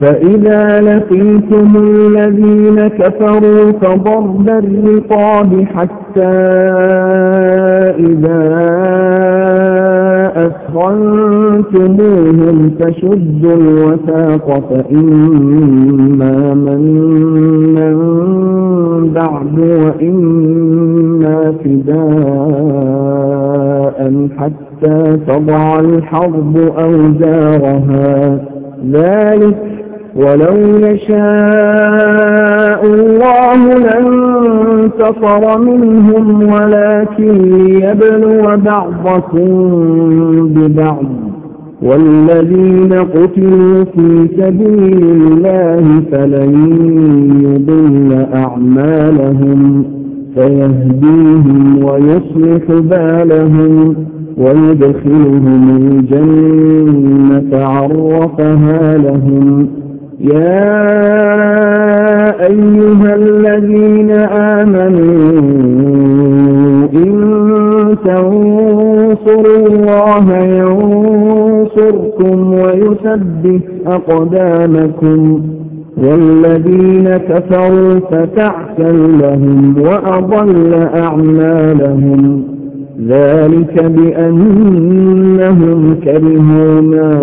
فإذا لقيتم الذين كفروا فضرب الرقاب حتى إذا أثخنتموهم فشدوا الوثاق فإما من بعد وإما فداء حتى تضع الحرب أوزارها. ذلك ولو يشاء الله لانتصر منهم ولكن ليبلو بعضكم ببعض. والذين قتلوا في سبيل الله فلن يضل أعمالهم فيهديهم ويصلح بالهم ويدخلهم الجنة عرفها لهم. يا أيها الذين آمنوا إن تنصروا الله ينصركم ويثبت أقدامكم والذين كفروا فتعسل لهم وأضل أعمالهم ذلك بأنهم كرهوا ما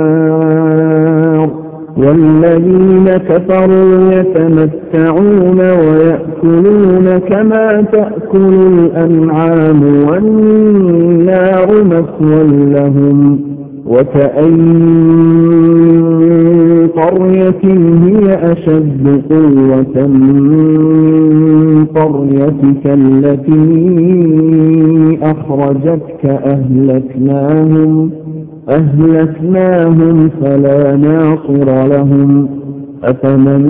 والذين كفروا يتمتعون ويأكلون كما تأكل الأنعام والنار مثوى لهم وكأين قرية هي أشد قوة من قريتك التي أخرجتك أهلكناهم أهلكناهم فلا ناصر لهم. أفمن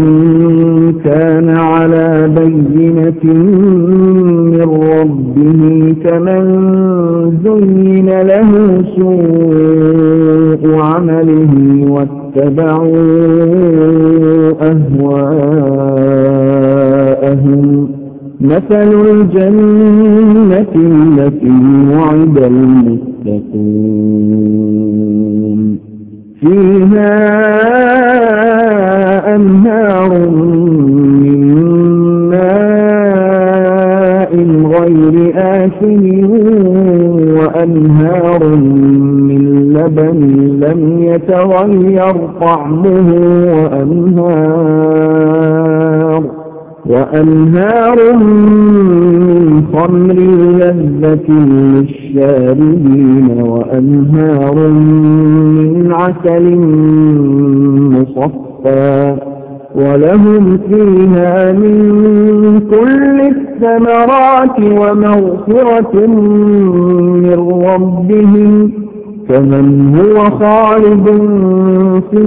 كان على بينة من ربه كمن زين له سوء عمله واتبعوا أهواءهم. مثل الجنة أنهار من ماء غير آسن وأنهار من لبن لم يتغير طعمه وأنهار وأنهار من خمر لذة للشاربين وأنهار من عسل مصفى ولهم فيها من كل الثمرات ومغفرة من ربهم كمن هو خالد في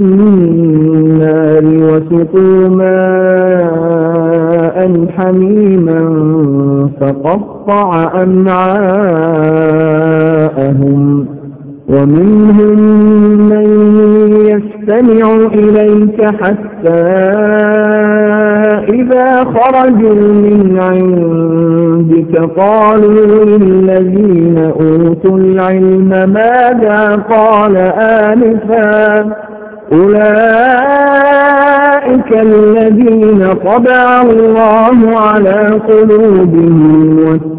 فقطع أمعاءهم ومنهم من يستمع إليك حتى إذا خرجوا من عندك قالوا للذين أوتوا العلم ماذا قال آنفا أولئك الذين طبع الله على قلوبهم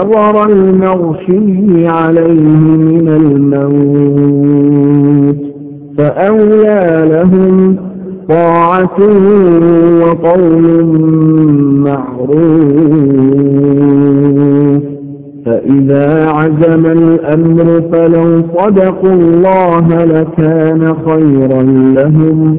إليك نظر المغشي عليه من الموت فأولى لهم طاعة وقول معروف. فإذا عزم الأمر فلو صدقوا الله لكان خيرا لهم.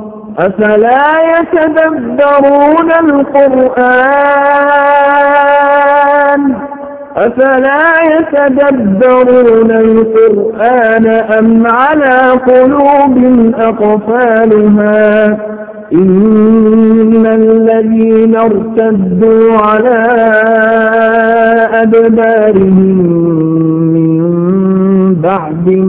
أفلا يتدبرون القرآن؟ أفلا يتدبرون القرآن أم على قلوب أقفالها؟ إن الذين ارتدوا على أدبارهم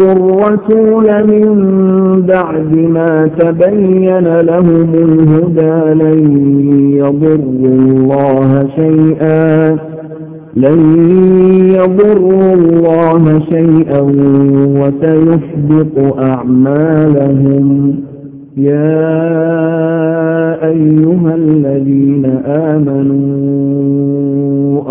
وشاقوا الرسول من بعد ما تبين لهم الهدى لن يضروا الله شيئا لن يضروا الله شيئا وسيحبط أعمالهم. يا أيها الذين آمنوا